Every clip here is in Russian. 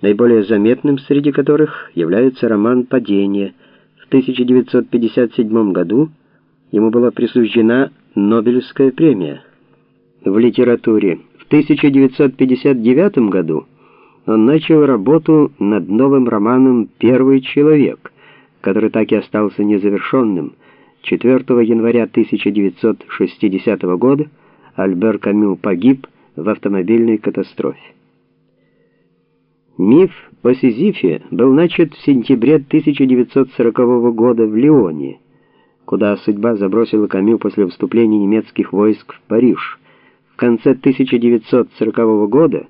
наиболее заметным среди которых является роман «Падение». В 1957 году ему была присуждена Нобелевская премия. В литературе в 1959 году он начал работу над новым романом «Первый человек», который так и остался незавершенным. 4 января 1960 года Альбер Камю погиб в автомобильной катастрофе. Миф о Сизифе был начат в сентябре 1940 года в Лионе, куда судьба забросила Камю после вступления немецких войск в Париж. В конце 1940 года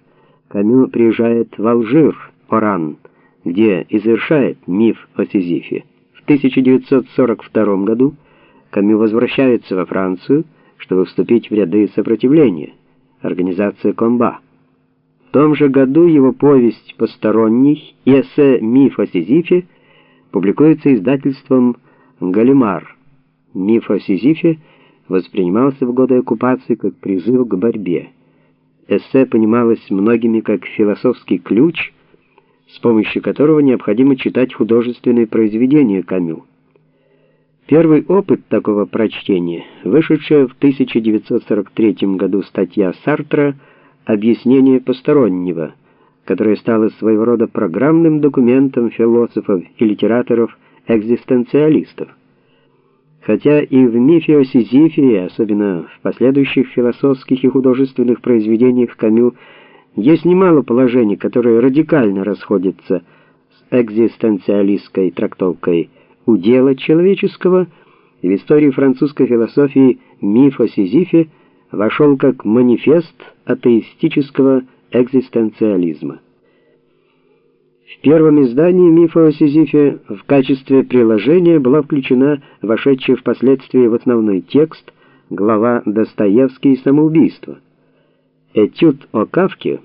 Камю приезжает в Алжир, Оран, где и завершает миф о Сизифе. В 1942 году Камю возвращается во Францию, чтобы вступить в ряды сопротивления, организация Комба. В том же году его повесть «Посторонний» и эссе «Миф о Сизифе» публикуется издательством «Галимар». Миф о Сизифе воспринимался в годы оккупации как призыв к борьбе. Эссе понималось многими как философский ключ, с помощью которого необходимо читать художественные произведения Камю. Первый опыт такого прочтения, вышедшая в 1943 году статья Сартра объяснение постороннего, которое стало своего рода программным документом философов и литераторов-экзистенциалистов. Хотя и в мифе о Сизифе, особенно в последующих философских и художественных произведениях Камю, есть немало положений, которые радикально расходятся с экзистенциалистской трактовкой удела человеческого, и в истории французской философии миф о Сизифе вошел как манифест атеистического экзистенциализма. В первом издании мифа о Сизифе в качестве приложения была включена вошедшая впоследствии в основной текст глава Достоевский и самоубийство. Этюд о Кавке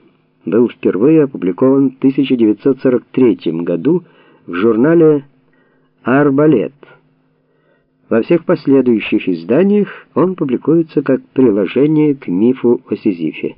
был впервые опубликован в 1943 году в журнале «Арбалет». Во всех последующих изданиях он публикуется как приложение к мифу о Сизифе.